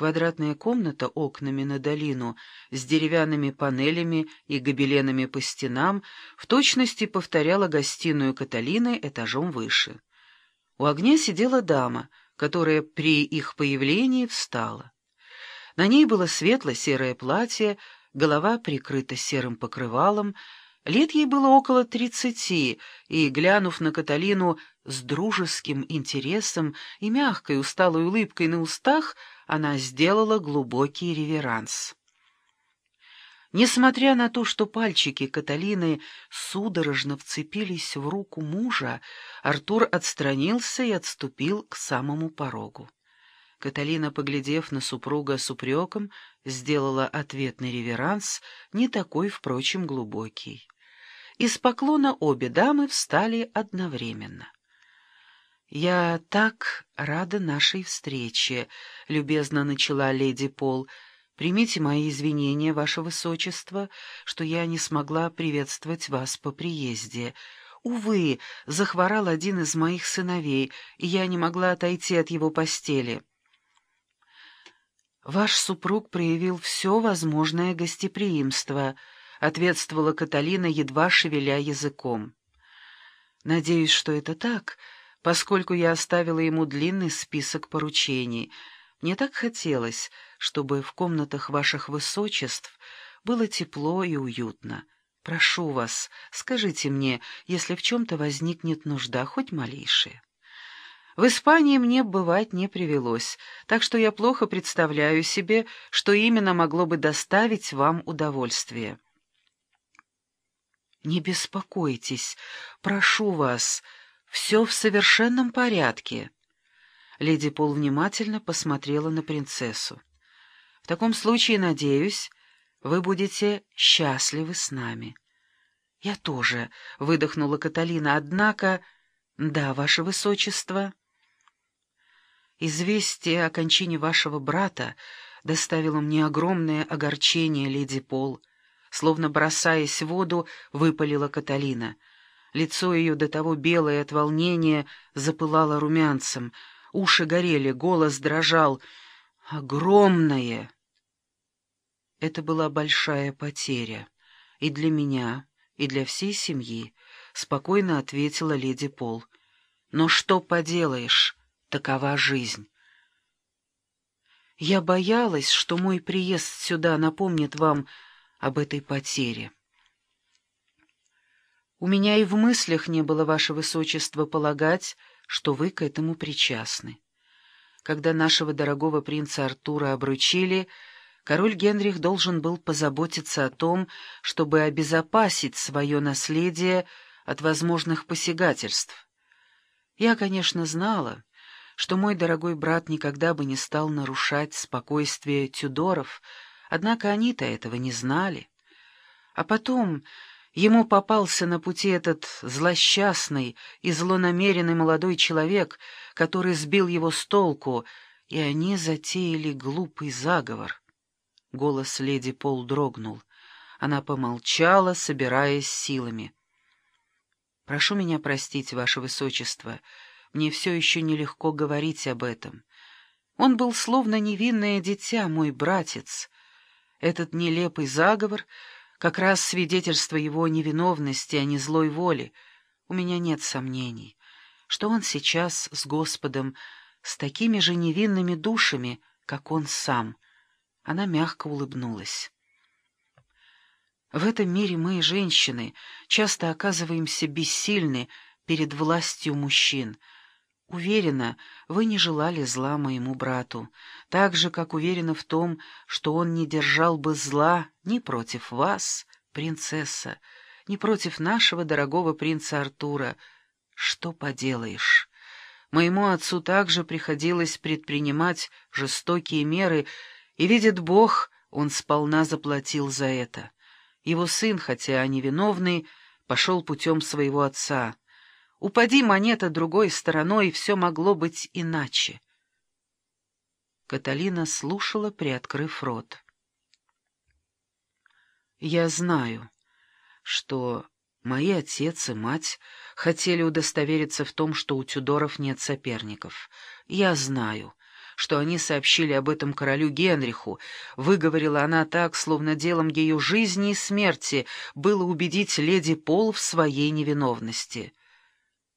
Квадратная комната окнами на долину с деревянными панелями и гобеленами по стенам в точности повторяла гостиную Каталины этажом выше. У огня сидела дама, которая при их появлении встала. На ней было светло-серое платье, голова прикрыта серым покрывалом, лет ей было около тридцати, и, глянув на Каталину с дружеским интересом и мягкой усталой улыбкой на устах, она сделала глубокий реверанс. Несмотря на то, что пальчики Каталины судорожно вцепились в руку мужа, Артур отстранился и отступил к самому порогу. Каталина, поглядев на супруга с упреком, сделала ответный реверанс, не такой, впрочем, глубокий. Из поклона обе дамы встали одновременно. «Я так рада нашей встрече», — любезно начала леди Пол. «Примите мои извинения, ваше высочество, что я не смогла приветствовать вас по приезде. Увы, захворал один из моих сыновей, и я не могла отойти от его постели». «Ваш супруг проявил все возможное гостеприимство», — ответствовала Каталина, едва шевеля языком. «Надеюсь, что это так», — поскольку я оставила ему длинный список поручений. Мне так хотелось, чтобы в комнатах ваших высочеств было тепло и уютно. Прошу вас, скажите мне, если в чем-то возникнет нужда, хоть малейшая. В Испании мне бывать не привелось, так что я плохо представляю себе, что именно могло бы доставить вам удовольствие. Не беспокойтесь, прошу вас, — «Все в совершенном порядке». Леди Пол внимательно посмотрела на принцессу. «В таком случае, надеюсь, вы будете счастливы с нами». «Я тоже», — выдохнула Каталина, — «однако...» «Да, ваше высочество». «Известие о кончине вашего брата доставило мне огромное огорчение, леди Пол», словно бросаясь в воду, выпалила Каталина — Лицо ее до того белое от волнения запылало румянцем, уши горели, голос дрожал. «Огромное!» Это была большая потеря. И для меня, и для всей семьи, — спокойно ответила леди Пол. «Но что поделаешь, такова жизнь». Я боялась, что мой приезд сюда напомнит вам об этой потере. У меня и в мыслях не было, ваше высочество, полагать, что вы к этому причастны. Когда нашего дорогого принца Артура обручили, король Генрих должен был позаботиться о том, чтобы обезопасить свое наследие от возможных посягательств. Я, конечно, знала, что мой дорогой брат никогда бы не стал нарушать спокойствие Тюдоров, однако они-то этого не знали. А потом... Ему попался на пути этот злосчастный и злонамеренный молодой человек, который сбил его с толку, и они затеяли глупый заговор. Голос леди Пол дрогнул. Она помолчала, собираясь силами. «Прошу меня простить, ваше высочество, мне все еще нелегко говорить об этом. Он был словно невинное дитя, мой братец. Этот нелепый заговор как раз свидетельство его невиновности, а не злой воли. У меня нет сомнений, что он сейчас с Господом, с такими же невинными душами, как он сам. Она мягко улыбнулась. В этом мире мы, женщины, часто оказываемся бессильны перед властью мужчин — Уверена, вы не желали зла моему брату, так же, как уверена в том, что он не держал бы зла ни против вас, принцесса, ни против нашего дорогого принца Артура. Что поделаешь? Моему отцу также приходилось предпринимать жестокие меры, и, видит Бог, он сполна заплатил за это. Его сын, хотя невиновный, пошел путем своего отца — Упади монета другой стороной, все могло быть иначе. Каталина слушала, приоткрыв рот. «Я знаю, что мои отец и мать хотели удостовериться в том, что у Тюдоров нет соперников. Я знаю, что они сообщили об этом королю Генриху. Выговорила она так, словно делом ее жизни и смерти было убедить леди Пол в своей невиновности.